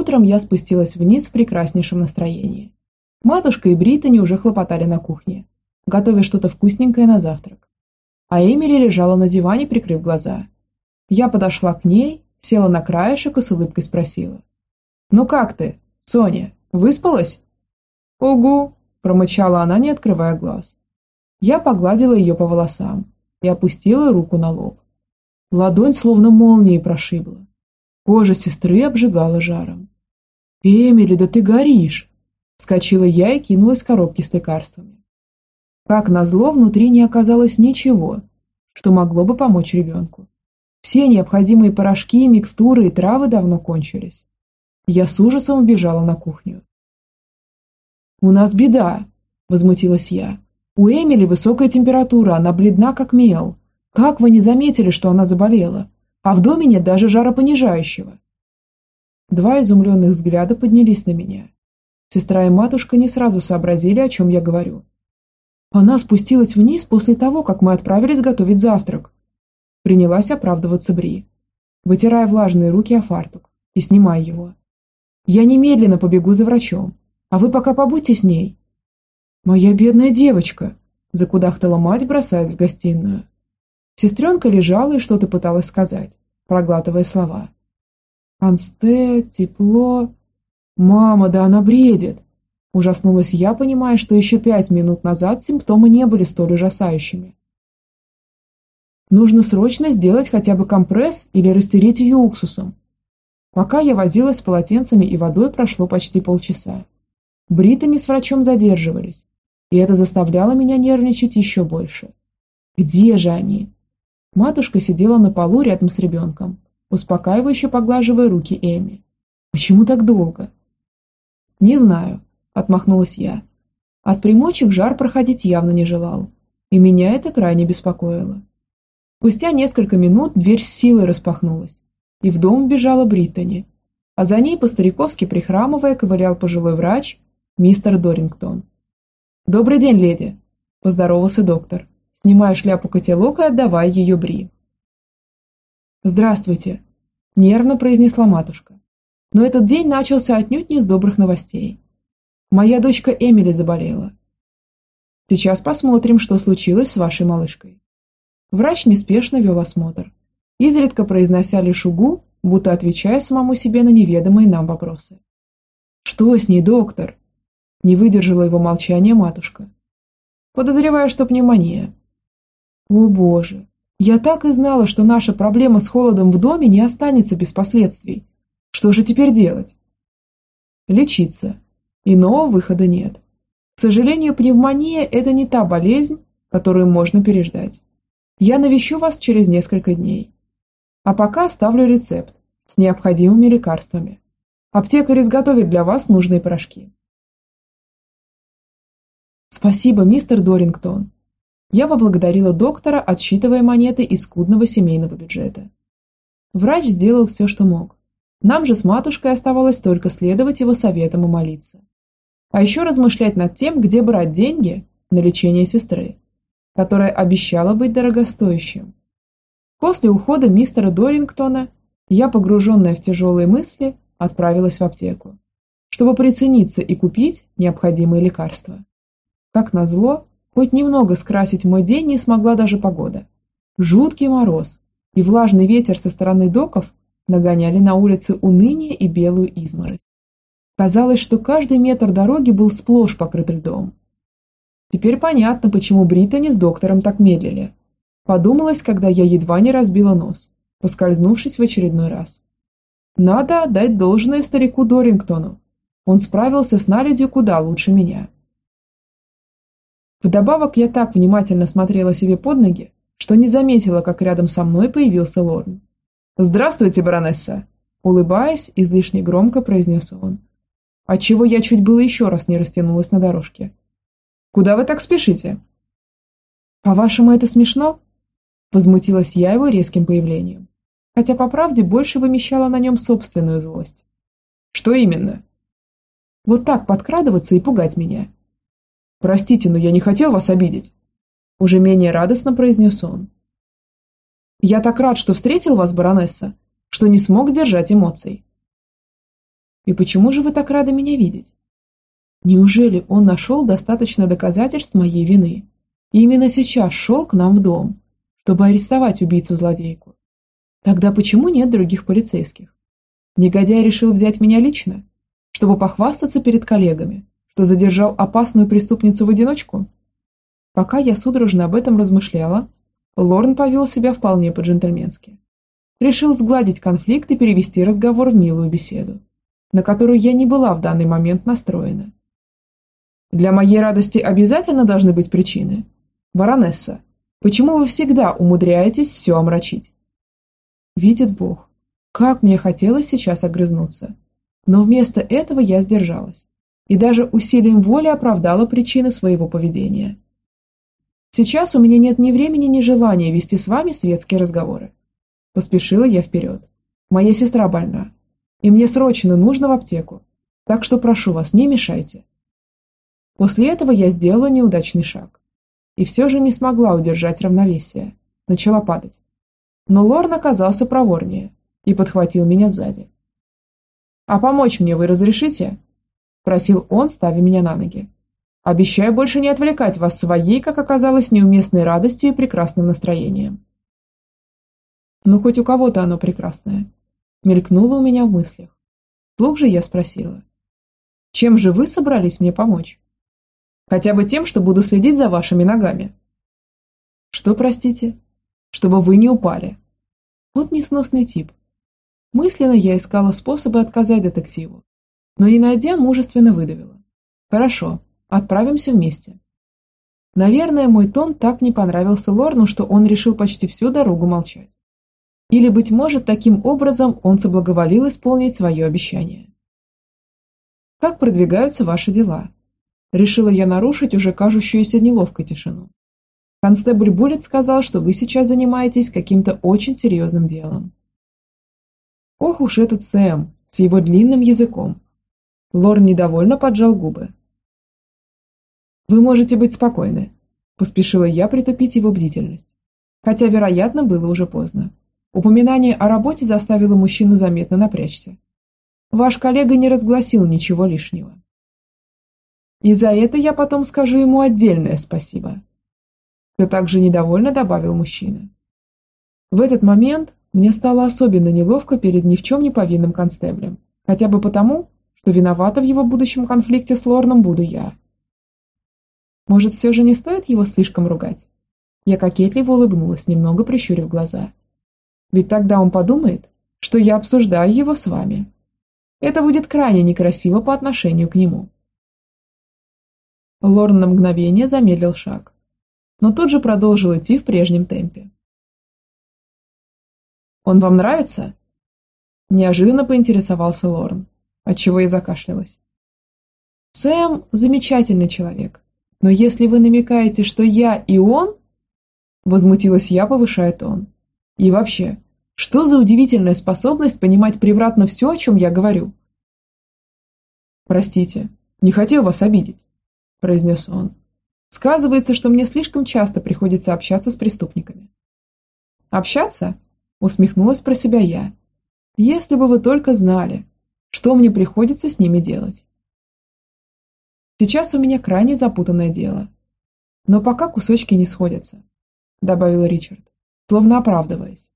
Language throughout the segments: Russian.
Утром я спустилась вниз в прекраснейшем настроении. Матушка и Британи уже хлопотали на кухне, готовя что-то вкусненькое на завтрак. А Эмили лежала на диване, прикрыв глаза. Я подошла к ней, села на краешек и с улыбкой спросила. «Ну как ты, Соня, выспалась?» «Угу», – промычала она, не открывая глаз. Я погладила ее по волосам и опустила руку на лоб. Ладонь словно молнией прошибла. Кожа сестры обжигала жаром. «Эмили, да ты горишь!» Вскочила я и кинулась к коробке с лекарствами. Как назло, внутри не оказалось ничего, что могло бы помочь ребенку. Все необходимые порошки, микстуры и травы давно кончились. Я с ужасом убежала на кухню. «У нас беда», – возмутилась я. «У Эмили высокая температура, она бледна как мел. Как вы не заметили, что она заболела? А в доме нет даже жаропонижающего». Два изумленных взгляда поднялись на меня. Сестра и матушка не сразу сообразили, о чем я говорю. Она спустилась вниз после того, как мы отправились готовить завтрак. Принялась оправдываться Бри, вытирая влажные руки о фартук и снимая его. «Я немедленно побегу за врачом, а вы пока побудьте с ней». «Моя бедная девочка», – закудахтала мать, бросаясь в гостиную. Сестренка лежала и что-то пыталась сказать, проглатывая слова. «Ансте, тепло...» «Мама, да она бредит!» Ужаснулась я, понимая, что еще пять минут назад симптомы не были столь ужасающими. Нужно срочно сделать хотя бы компресс или растереть ее уксусом. Пока я возилась с полотенцами и водой, прошло почти полчаса. Британи с врачом задерживались, и это заставляло меня нервничать еще больше. Где же они? Матушка сидела на полу рядом с ребенком, успокаивающе поглаживая руки Эми. Почему так долго? Не знаю, отмахнулась я. От примочек жар проходить явно не желал, и меня это крайне беспокоило. Спустя несколько минут дверь с силой распахнулась, и в дом бежала Бриттани, а за ней по-стариковски прихрамывая ковырял пожилой врач мистер Дорингтон. «Добрый день, леди!» – поздоровался доктор, снимая шляпу котелок и отдавая ее Бри. «Здравствуйте!» – нервно произнесла матушка. Но этот день начался отнюдь не с добрых новостей. Моя дочка Эмили заболела. Сейчас посмотрим, что случилось с вашей малышкой. Врач неспешно вел осмотр, изредка произнося лишь угу, будто отвечая самому себе на неведомые нам вопросы. «Что с ней, доктор?» Не выдержала его молчания матушка. «Подозреваю, что пневмония». «О боже, я так и знала, что наша проблема с холодом в доме не останется без последствий. Что же теперь делать?» «Лечиться», Иного выхода нет. К сожалению, пневмония – это не та болезнь, которую можно переждать. Я навещу вас через несколько дней. А пока оставлю рецепт с необходимыми лекарствами. Аптекарь изготовит для вас нужные порошки. Спасибо, мистер Дорингтон. Я поблагодарила доктора, отсчитывая монеты из скудного семейного бюджета. Врач сделал все, что мог. Нам же с матушкой оставалось только следовать его советам и молиться. А еще размышлять над тем, где брать деньги на лечение сестры, которая обещала быть дорогостоящим. После ухода мистера Дорингтона я, погруженная в тяжелые мысли, отправилась в аптеку, чтобы прицениться и купить необходимые лекарства. Как назло, хоть немного скрасить мой день не смогла даже погода. Жуткий мороз и влажный ветер со стороны доков нагоняли на улице уныние и белую изморозь. Казалось, что каждый метр дороги был сплошь покрыт льдом. Теперь понятно, почему Британи с доктором так медлили. Подумалось, когда я едва не разбила нос, поскользнувшись в очередной раз. Надо отдать должное старику Дорингтону. Он справился с наледью куда лучше меня. Вдобавок я так внимательно смотрела себе под ноги, что не заметила, как рядом со мной появился Лорн. «Здравствуйте, баронесса!» Улыбаясь, излишне громко произнес он отчего я чуть было еще раз не растянулась на дорожке. «Куда вы так спешите?» «По-вашему, это смешно?» Возмутилась я его резким появлением, хотя по правде больше вымещала на нем собственную злость. «Что именно?» «Вот так подкрадываться и пугать меня». «Простите, но я не хотел вас обидеть», уже менее радостно произнес он. «Я так рад, что встретил вас, баронесса, что не смог сдержать эмоций. И почему же вы так рады меня видеть? Неужели он нашел достаточно доказательств моей вины? И именно сейчас шел к нам в дом, чтобы арестовать убийцу-злодейку. Тогда почему нет других полицейских? Негодяй решил взять меня лично, чтобы похвастаться перед коллегами, что задержал опасную преступницу в одиночку? Пока я судорожно об этом размышляла, Лорн повел себя вполне по-джентльменски. Решил сгладить конфликт и перевести разговор в милую беседу, на которую я не была в данный момент настроена. Для моей радости обязательно должны быть причины. Баронесса, почему вы всегда умудряетесь все омрачить? Видит Бог, как мне хотелось сейчас огрызнуться. Но вместо этого я сдержалась и даже усилием воли оправдала причины своего поведения. Сейчас у меня нет ни времени, ни желания вести с вами светские разговоры. Поспешила я вперед. Моя сестра больна, и мне срочно нужно в аптеку, так что прошу вас, не мешайте. После этого я сделала неудачный шаг. И все же не смогла удержать равновесие. Начала падать. Но Лорн оказался проворнее и подхватил меня сзади. «А помочь мне вы разрешите?» – просил он, ставя меня на ноги. «Обещаю больше не отвлекать вас своей, как оказалось, неуместной радостью и прекрасным настроением». «Ну, хоть у кого-то оно прекрасное», – мелькнуло у меня в мыслях. Слух же я спросила. «Чем же вы собрались мне помочь?» «Хотя бы тем, что буду следить за вашими ногами». «Что, простите?» «Чтобы вы не упали». Вот несносный тип. Мысленно я искала способы отказать детективу, но не найдя, мужественно выдавила. Хорошо, отправимся вместе. Наверное, мой тон так не понравился Лорну, что он решил почти всю дорогу молчать. Или, быть может, таким образом он соблаговолил исполнить свое обещание. «Как продвигаются ваши дела?» Решила я нарушить уже кажущуюся неловкой тишину. Констебль Буллет сказал, что вы сейчас занимаетесь каким-то очень серьезным делом. Ох уж этот Сэм с его длинным языком. Лор недовольно поджал губы. «Вы можете быть спокойны», – поспешила я притупить его бдительность. Хотя, вероятно, было уже поздно. Упоминание о работе заставило мужчину заметно напрячься. Ваш коллега не разгласил ничего лишнего. И за это я потом скажу ему отдельное спасибо. Все так же недовольно добавил мужчина. В этот момент мне стало особенно неловко перед ни в чем не повинным констеблем, хотя бы потому, что виновата в его будущем конфликте с Лорном буду я. Может, все же не стоит его слишком ругать? Я кокетливо улыбнулась, немного прищурив глаза. Ведь тогда он подумает, что я обсуждаю его с вами. Это будет крайне некрасиво по отношению к нему. Лорн на мгновение замедлил шаг, но тут же продолжил идти в прежнем темпе. Он вам нравится?» Неожиданно поинтересовался Лорен, отчего я закашлялась. «Сэм – замечательный человек, но если вы намекаете, что я и он...» Возмутилась я, повышая тон. «И вообще, что за удивительная способность понимать превратно все, о чем я говорю?» «Простите, не хотел вас обидеть», – произнес он. «Сказывается, что мне слишком часто приходится общаться с преступниками». «Общаться?» Усмехнулась про себя я. Если бы вы только знали, что мне приходится с ними делать. Сейчас у меня крайне запутанное дело. Но пока кусочки не сходятся, добавил Ричард, словно оправдываясь.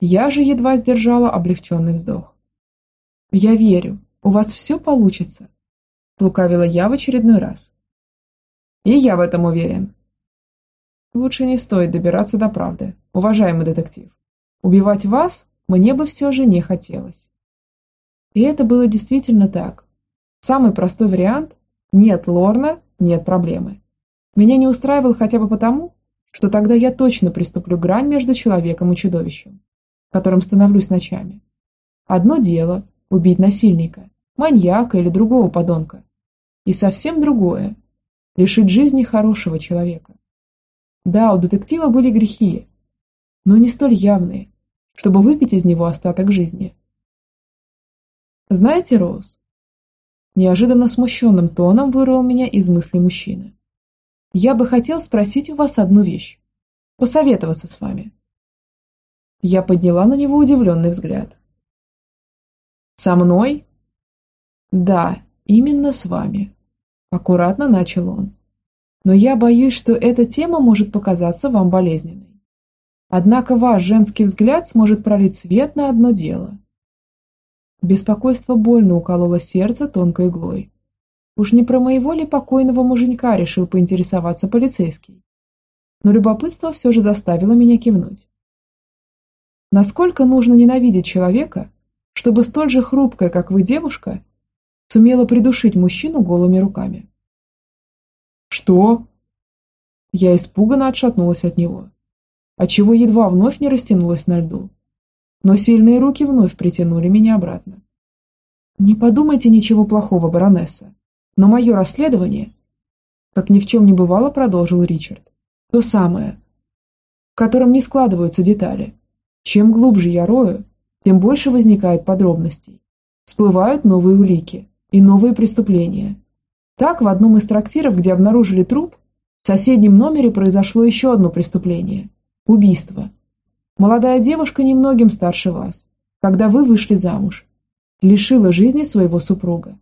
Я же едва сдержала облегченный вздох. Я верю, у вас все получится, лукавила я в очередной раз. И я в этом уверен. Лучше не стоит добираться до правды, уважаемый детектив. Убивать вас мне бы все же не хотелось. И это было действительно так. Самый простой вариант – нет Лорна, нет проблемы. Меня не устраивал хотя бы потому, что тогда я точно приступлю грань между человеком и чудовищем, которым становлюсь ночами. Одно дело – убить насильника, маньяка или другого подонка. И совсем другое – лишить жизни хорошего человека. Да, у детектива были грехи, но не столь явные, чтобы выпить из него остаток жизни. «Знаете, Роуз?» Неожиданно смущенным тоном вырвал меня из мысли мужчины. «Я бы хотел спросить у вас одну вещь. Посоветоваться с вами». Я подняла на него удивленный взгляд. «Со мной?» Да, именно с вами. Аккуратно начал он. Но я боюсь, что эта тема может показаться вам болезненной. Однако ваш женский взгляд сможет пролить свет на одно дело. Беспокойство больно укололо сердце тонкой иглой. Уж не про моего ли покойного муженька решил поинтересоваться полицейский. Но любопытство все же заставило меня кивнуть. Насколько нужно ненавидеть человека, чтобы столь же хрупкая, как вы девушка, сумела придушить мужчину голыми руками? «Что?» Я испуганно отшатнулась от него, отчего едва вновь не растянулась на льду но сильные руки вновь притянули меня обратно. «Не подумайте ничего плохого, баронесса, но мое расследование...» Как ни в чем не бывало, продолжил Ричард. «То самое, в котором не складываются детали. Чем глубже я рою, тем больше возникает подробностей. Всплывают новые улики и новые преступления. Так, в одном из трактиров, где обнаружили труп, в соседнем номере произошло еще одно преступление – убийство – Молодая девушка немногим старше вас, когда вы вышли замуж, лишила жизни своего супруга.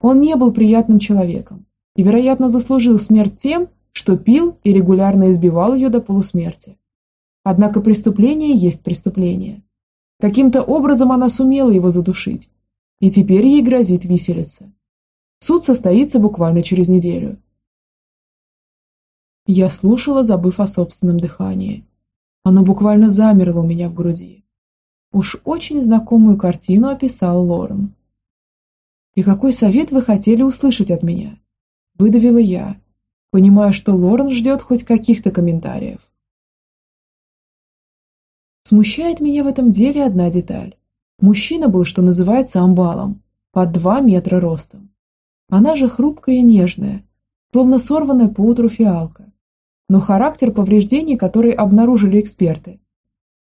Он не был приятным человеком и, вероятно, заслужил смерть тем, что пил и регулярно избивал ее до полусмерти. Однако преступление есть преступление. Каким-то образом она сумела его задушить, и теперь ей грозит виселица. Суд состоится буквально через неделю. Я слушала, забыв о собственном дыхании, оно буквально замерло у меня в груди. Уж очень знакомую картину описал Лорен. «И какой совет вы хотели услышать от меня?» Выдавила я, понимая, что Лорен ждет хоть каких-то комментариев. Смущает меня в этом деле одна деталь. Мужчина был, что называется, амбалом, под два метра ростом. Она же хрупкая и нежная, словно сорванная поутру фиалка но характер повреждений, которые обнаружили эксперты,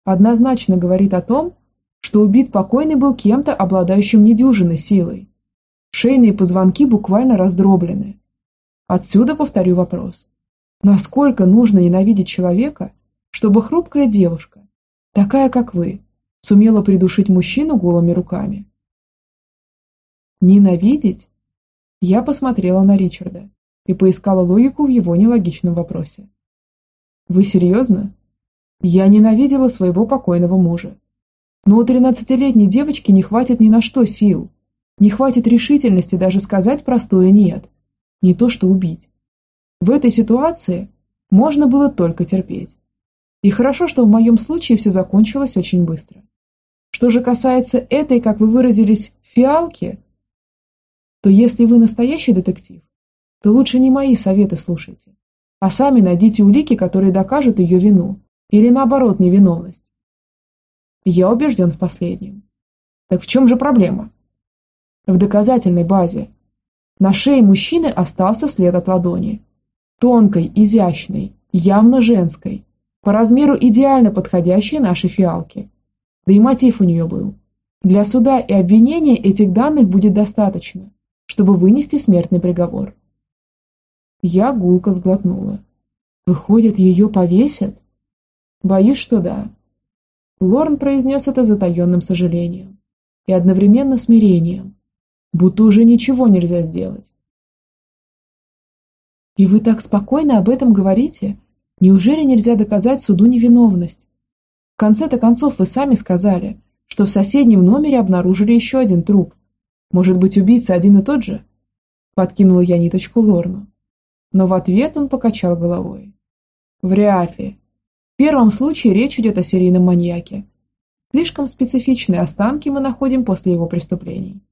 однозначно говорит о том, что убит покойный был кем-то, обладающим недюжиной силой. Шейные позвонки буквально раздроблены. Отсюда повторю вопрос. Насколько нужно ненавидеть человека, чтобы хрупкая девушка, такая как вы, сумела придушить мужчину голыми руками? Ненавидеть? Я посмотрела на Ричарда и поискала логику в его нелогичном вопросе. Вы серьезно? Я ненавидела своего покойного мужа. Но у тринадцатилетней девочки не хватит ни на что сил. Не хватит решительности даже сказать простое «нет». Не то что убить. В этой ситуации можно было только терпеть. И хорошо, что в моем случае все закончилось очень быстро. Что же касается этой, как вы выразились, фиалки, то если вы настоящий детектив, то лучше не мои советы слушайте, а сами найдите улики, которые докажут ее вину, или наоборот невиновность. Я убежден в последнем. Так в чем же проблема? В доказательной базе. На шее мужчины остался след от ладони. Тонкой, изящной, явно женской, по размеру идеально подходящей нашей фиалке. Да и мотив у нее был. Для суда и обвинения этих данных будет достаточно, чтобы вынести смертный приговор. Я гулко сглотнула. Выходит, ее повесят? Боюсь, что да. Лорн произнес это затаенным сожалением и одновременно смирением, будто уже ничего нельзя сделать. И вы так спокойно об этом говорите? Неужели нельзя доказать суду невиновность? В конце-то концов вы сами сказали, что в соседнем номере обнаружили еще один труп. Может быть, убийца один и тот же? Подкинула я ниточку Лорну но в ответ он покачал головой. Вряд ли. В первом случае речь идет о серийном маньяке. Слишком специфичные останки мы находим после его преступлений.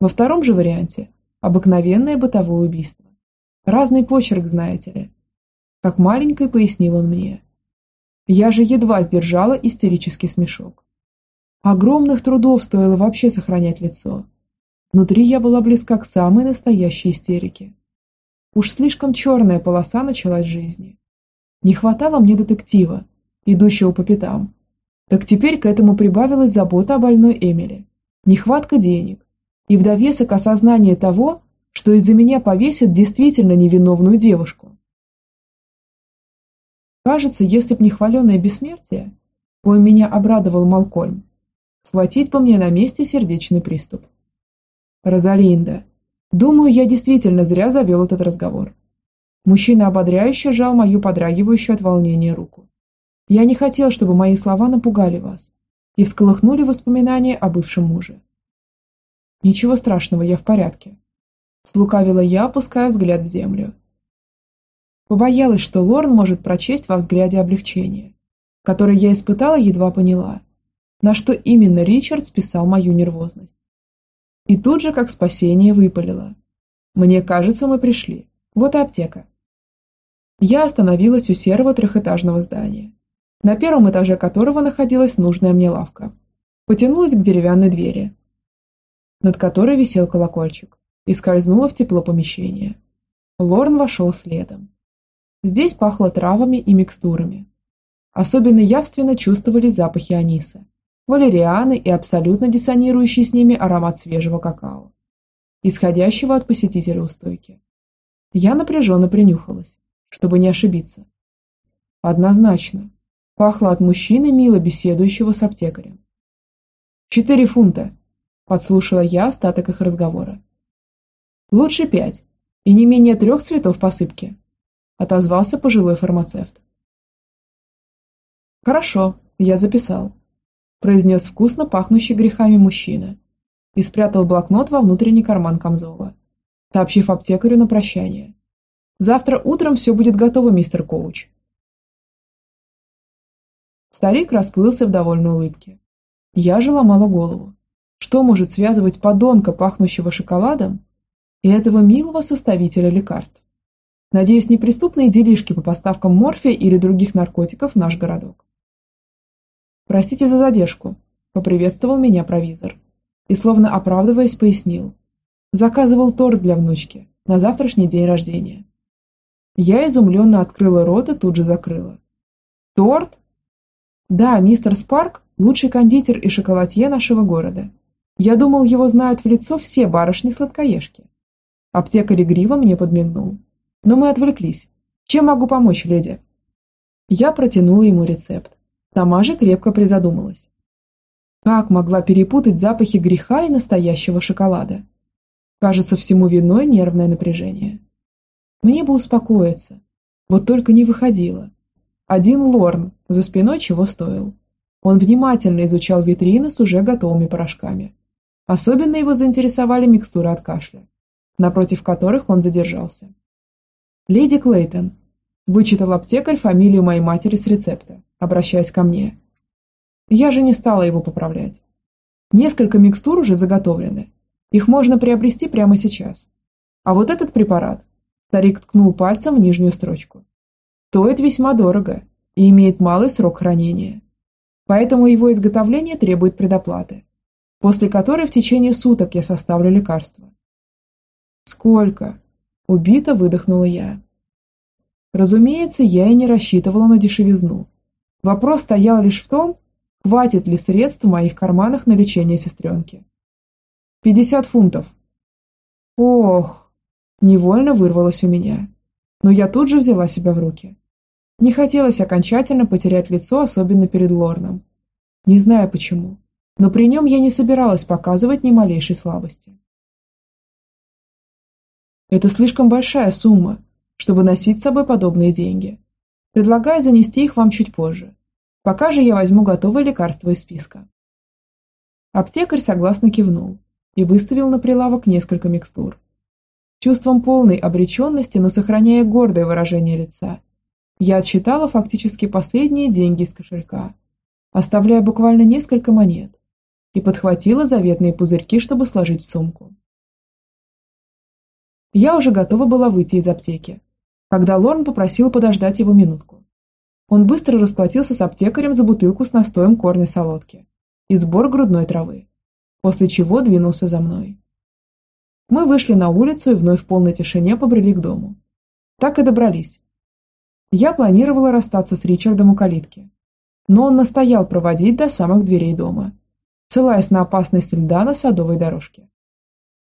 Во втором же варианте – обыкновенное бытовое убийство. Разный почерк, знаете ли. Как маленькой пояснил он мне. Я же едва сдержала истерический смешок. Огромных трудов стоило вообще сохранять лицо. Внутри я была близка к самой настоящей истерике. Уж слишком черная полоса началась жизни. Не хватало мне детектива, идущего по пятам. Так теперь к этому прибавилась забота о больной Эмили, нехватка денег и в довесок осознание того, что из-за меня повесят действительно невиновную девушку. Кажется, если б не хваленое бессмертие, кое меня обрадовал Малкольм, схватить по мне на месте сердечный приступ. Розалинда. Думаю, я действительно зря завел этот разговор. Мужчина ободряюще сжал мою подрагивающую от волнения руку. Я не хотел, чтобы мои слова напугали вас и всколыхнули воспоминания о бывшем муже. Ничего страшного, я в порядке. Слукавила я, опуская взгляд в землю. Побоялась, что Лорн может прочесть во взгляде облегчение, которое я испытала, едва поняла, на что именно Ричард списал мою нервозность. И тут же, как спасение, выпалила. «Мне кажется, мы пришли. Вот и аптека». Я остановилась у серого трехэтажного здания, на первом этаже которого находилась нужная мне лавка. Потянулась к деревянной двери, над которой висел колокольчик, и скользнула в тепло помещения. Лорн вошел следом. Здесь пахло травами и микстурами. Особенно явственно чувствовали запахи аниса, валерианы и абсолютно диссонирующий с ними аромат свежего какао, исходящего от посетителя у стойки. Я напряженно принюхалась, чтобы не ошибиться. Однозначно, пахло от мужчины, мило беседующего с аптекарем. «Четыре фунта», – подслушала я остаток их разговора. «Лучше пять, и не менее трех цветов посыпки», – отозвался пожилой фармацевт. «Хорошо, я записал», произнес вкусно пахнущий грехами мужчина и спрятал блокнот во внутренний карман камзола, сообщив аптекарю на прощание. «Завтра утром все будет готово, мистер Коуч». Старик расплылся в довольной улыбке. Я же ломала голову. Что может связывать подонка, пахнущего шоколадом, и этого милого составителя лекарств? Надеюсь, неприступные делишки по поставкам морфия или других наркотиков в наш городок. «Простите за задержку», – поприветствовал меня провизор. И, словно оправдываясь, пояснил. Заказывал торт для внучки на завтрашний день рождения. Я изумленно открыла рот и тут же закрыла. «Торт?» «Да, мистер Спарк – лучший кондитер и шоколадье нашего города. Я думал, его знают в лицо все барышни-сладкоежки». Аптекарь игриво мне подмигнул. Но мы отвлеклись. Чем могу помочь, леди? Я протянула ему рецепт. Сама же крепко призадумалась. Как могла перепутать запахи греха и настоящего шоколада? Кажется, всему виной нервное напряжение. Мне бы успокоиться, вот только не выходило. Один Лорн за спиной чего стоил. Он внимательно изучал витрины с уже готовыми порошками. Особенно его заинтересовали микстуры от кашля, напротив которых он задержался. «Леди Клейтон», – вычитал аптекарь фамилию моей матери с рецепта обращаясь ко мне. Я же не стала его поправлять. Несколько микстур уже заготовлены. Их можно приобрести прямо сейчас. А вот этот препарат, старик ткнул пальцем в нижнюю строчку, стоит весьма дорого и имеет малый срок хранения. Поэтому его изготовление требует предоплаты, после которой в течение суток я составлю лекарство. Сколько? Убито выдохнула я. Разумеется, я и не рассчитывала на дешевизну. Вопрос стоял лишь в том, хватит ли средств в моих карманах на лечение сестренки. «Пятьдесят фунтов». «Ох!» Невольно вырвалось у меня. Но я тут же взяла себя в руки. Не хотелось окончательно потерять лицо, особенно перед Лорном. Не знаю почему, но при нем я не собиралась показывать ни малейшей слабости. Это слишком большая сумма, чтобы носить с собой подобные деньги. Предлагаю занести их вам чуть позже. Пока же я возьму готовое лекарство из списка. Аптекарь согласно кивнул и выставил на прилавок несколько микстур. Чувством полной обреченности, но сохраняя гордое выражение лица, я отсчитала фактически последние деньги из кошелька, оставляя буквально несколько монет, и подхватила заветные пузырьки, чтобы сложить в сумку. Я уже готова была выйти из аптеки, когда Лорн попросил подождать его минутку. Он быстро расплатился с аптекарем за бутылку с настоем корной солодки и сбор грудной травы, после чего двинулся за мной. Мы вышли на улицу и вновь в полной тишине побрели к дому. Так и добрались. Я планировала расстаться с Ричардом у калитки, но он настоял проводить до самых дверей дома, ссылаясь на опасность льда на садовой дорожке.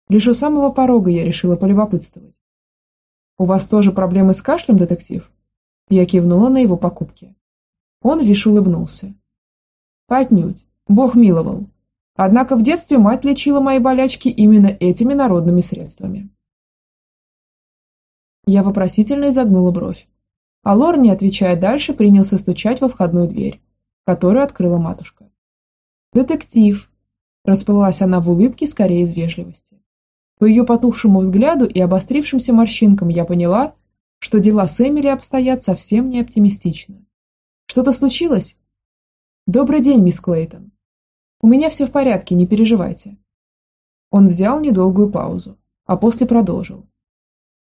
Лишь у самого порога я решила полюбопытствовать. «У вас тоже проблемы с кашлем, детектив?» Я кивнула на его покупки. Он лишь улыбнулся. «Отнюдь. Бог миловал. Однако в детстве мать лечила мои болячки именно этими народными средствами. Я вопросительно изогнула бровь. А Лор, не отвечая дальше, принялся стучать во входную дверь, которую открыла матушка. «Детектив!» – расплылась она в улыбке скорее из вежливости. По ее потухшему взгляду и обострившимся морщинкам я поняла, что дела с Эмили обстоят совсем не оптимистично. «Что-то случилось?» «Добрый день, мисс Клейтон. У меня все в порядке, не переживайте». Он взял недолгую паузу, а после продолжил.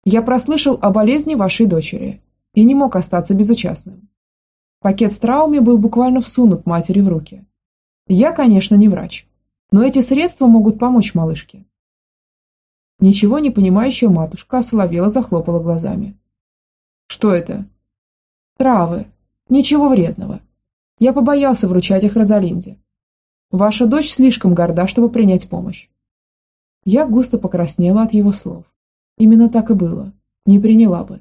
«Я прослышал о болезни вашей дочери и не мог остаться безучастным. Пакет с травмами был буквально всунут матери в руки. Я, конечно, не врач, но эти средства могут помочь малышке. Ничего не понимающая матушка осоловела захлопала глазами. Что это? Травы. Ничего вредного. Я побоялся вручать их Розалинде. Ваша дочь слишком горда, чтобы принять помощь. Я густо покраснела от его слов. Именно так и было. Не приняла бы.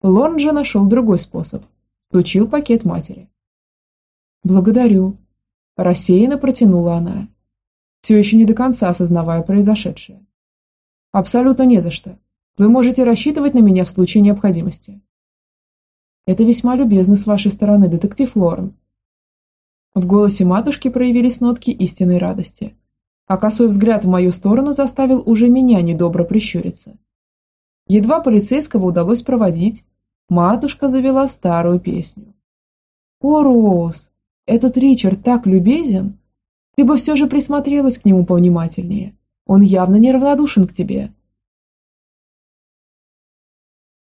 Лорн же нашел другой способ. Стучил пакет матери. «Благодарю», – рассеянно протянула она, все еще не до конца осознавая произошедшее. «Абсолютно не за что. Вы можете рассчитывать на меня в случае необходимости». «Это весьма любезно с вашей стороны, детектив Лорн». В голосе матушки проявились нотки истинной радости, а косой взгляд в мою сторону заставил уже меня недобро прищуриться. Едва полицейского удалось проводить, матушка завела старую песню. «О, Роуз, этот Ричард так любезен! Ты бы все же присмотрелась к нему повнимательнее. Он явно неравнодушен к тебе».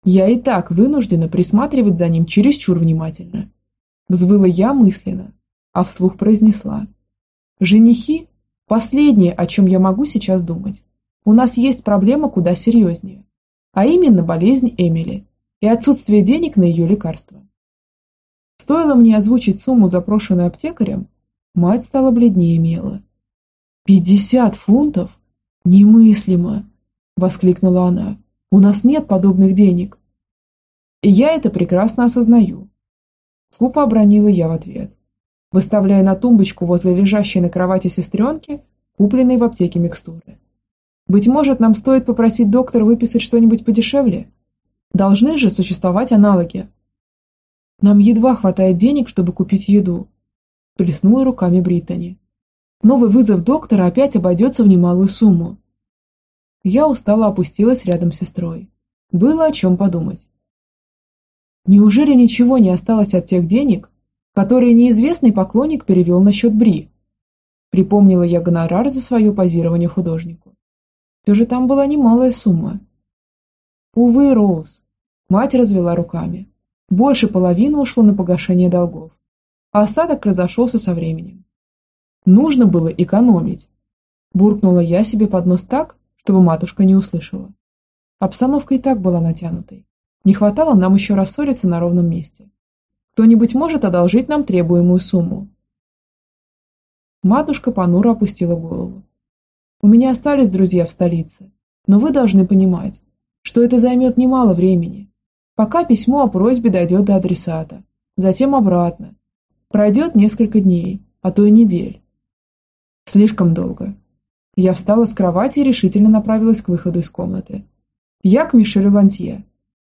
Я и так вынуждена присматривать за ним чересчур внимательно. Взвыла я мысленно, а вслух произнесла. Женихи – последнее, о чем я могу сейчас думать. У нас есть проблема куда серьезнее, а именно болезнь Эмили и отсутствие денег на ее лекарства. Стоило мне озвучить сумму, запрошенную аптекарем, мать стала бледнее мела. «Пятьдесят фунтов? Немыслимо!» – воскликнула она. «У нас нет подобных денег!» И я это прекрасно осознаю. Скупо обронила я в ответ, выставляя на тумбочку возле лежащей на кровати сестренки, купленной в аптеке микстуры. Быть может, нам стоит попросить доктора выписать что-нибудь подешевле? Должны же существовать аналоги. Нам едва хватает денег, чтобы купить еду. Плеснула руками Британи. Новый вызов доктора опять обойдется в немалую сумму. Я устало опустилась рядом с сестрой. Было о чем подумать. Неужели ничего не осталось от тех денег, которые неизвестный поклонник перевел на счет Бри? Припомнила я гонорар за свое позирование художнику. Все же там была немалая сумма. Увы, Роуз. Мать развела руками. Больше половины ушло на погашение долгов, а остаток разошелся со временем. Нужно было экономить. Буркнула я себе под нос так, чтобы матушка не услышала. Обстановка и так была натянутой. Не хватало нам еще рассориться на ровном месте. Кто-нибудь может одолжить нам требуемую сумму? Матушка понуро опустила голову. У меня остались друзья в столице, но вы должны понимать, что это займет немало времени, пока письмо о просьбе дойдет до адресата, затем обратно. Пройдет несколько дней, а то и недель. Слишком долго. Я встала с кровати и решительно направилась к выходу из комнаты. Я к Мишелю Лантье.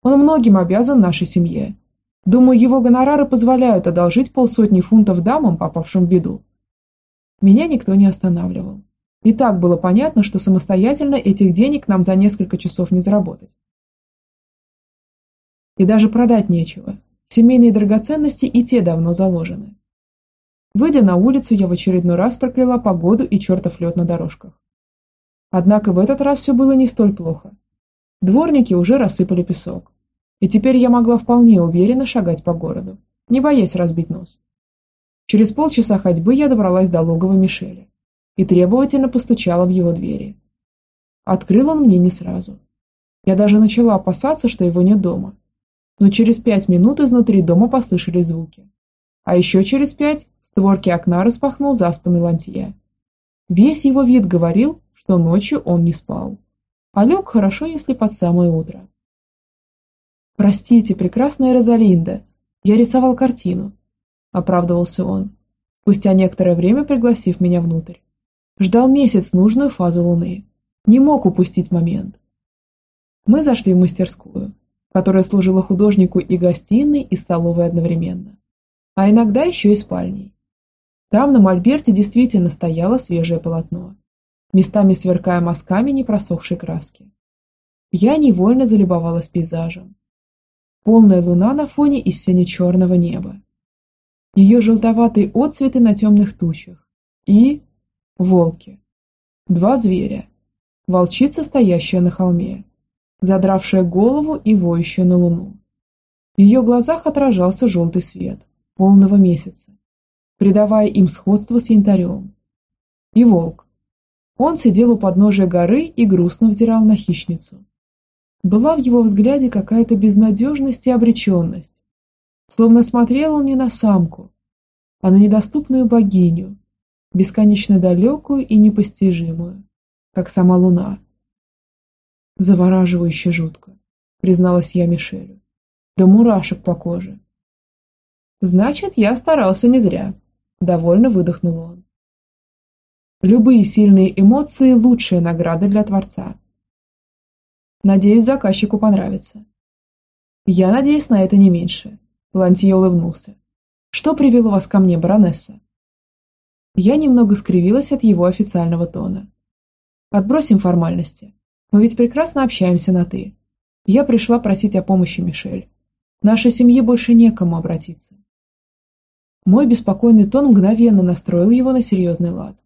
Он многим обязан нашей семье. Думаю, его гонорары позволяют одолжить полсотни фунтов дамам, попавшим в беду. Меня никто не останавливал. И так было понятно, что самостоятельно этих денег нам за несколько часов не заработать. И даже продать нечего. Семейные драгоценности и те давно заложены. Выйдя на улицу, я в очередной раз прокляла погоду и чертов лед на дорожках. Однако в этот раз все было не столь плохо. Дворники уже рассыпали песок. И теперь я могла вполне уверенно шагать по городу, не боясь разбить нос. Через полчаса ходьбы я добралась до логова Мишеля и требовательно постучала в его двери. Открыл он мне не сразу. Я даже начала опасаться, что его нет дома. Но через пять минут изнутри дома послышались звуки. А еще через пять створки окна распахнул заспанный Лантье. Весь его вид говорил, что ночью он не спал. А лег хорошо, если под самое утро. «Простите, прекрасная Розалинда, я рисовал картину», – оправдывался он, спустя некоторое время пригласив меня внутрь. Ждал месяц нужную фазу Луны. Не мог упустить момент. Мы зашли в мастерскую, которая служила художнику и гостиной, и столовой одновременно. А иногда еще и спальней. Там на мольберте действительно стояло свежее полотно, местами сверкая мазками непросохшей краски. Я невольно залюбовалась пейзажем. Полная луна на фоне из сине-черного неба. Ее желтоватые отцветы на темных тучах. И... волки. Два зверя. Волчица, стоящая на холме, задравшая голову и воющая на луну. В ее глазах отражался желтый свет полного месяца, придавая им сходство с янтарем. И волк. Он сидел у подножия горы и грустно взирал на хищницу. Была в его взгляде какая-то безнадежность и обреченность, словно смотрел он не на самку, а на недоступную богиню, бесконечно далекую и непостижимую, как сама луна. Завораживающе жутко, призналась я Мишелю. Да мурашек по коже. Значит, я старался не зря. Довольно выдохнул он. Любые сильные эмоции – лучшая награда для Творца. Надеюсь, заказчику понравится. Я надеюсь на это не меньше. Лантье улыбнулся. Что привело вас ко мне, баронесса? Я немного скривилась от его официального тона. Отбросим формальности. Мы ведь прекрасно общаемся на «ты». Я пришла просить о помощи Мишель. Нашей семье больше некому обратиться. Мой беспокойный тон мгновенно настроил его на серьезный лад.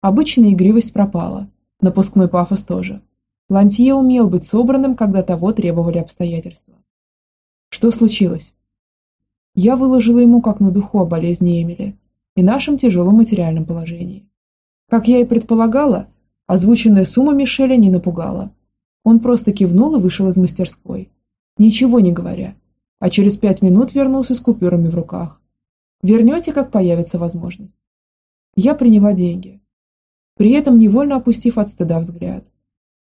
Обычная игривость пропала, напускной пафос тоже. Лантье умел быть собранным, когда того требовали обстоятельства. Что случилось? Я выложила ему как на духу о болезни Эмили и нашем тяжелом материальном положении. Как я и предполагала, Озвученная сумма Мишеля не напугала. Он просто кивнул и вышел из мастерской, ничего не говоря, а через пять минут вернулся с купюрами в руках. Вернете, как появится возможность. Я приняла деньги, при этом невольно опустив от стыда взгляд.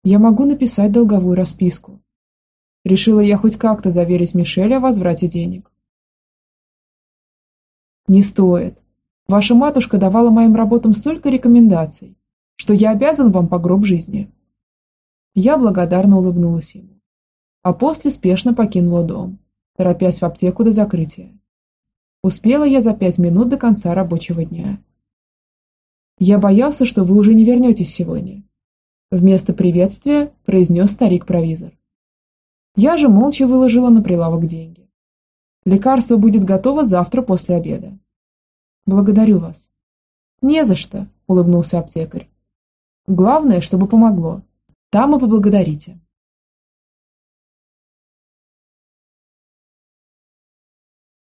Я могу написать долговую расписку. Решила я хоть как-то заверить Мишеля о возврате денег. Не стоит. Ваша матушка давала моим работам столько рекомендаций, что я обязан вам по гроб жизни. Я благодарно улыбнулась ему, а после спешно покинула дом, торопясь в аптеку до закрытия. Успела я за пять минут до конца рабочего дня. «Я боялся, что вы уже не вернетесь сегодня», вместо приветствия произнес старик-провизор. Я же молча выложила на прилавок деньги. Лекарство будет готово завтра после обеда. Благодарю вас. Не за что, улыбнулся аптекарь. Главное, чтобы помогло. Там и поблагодарите.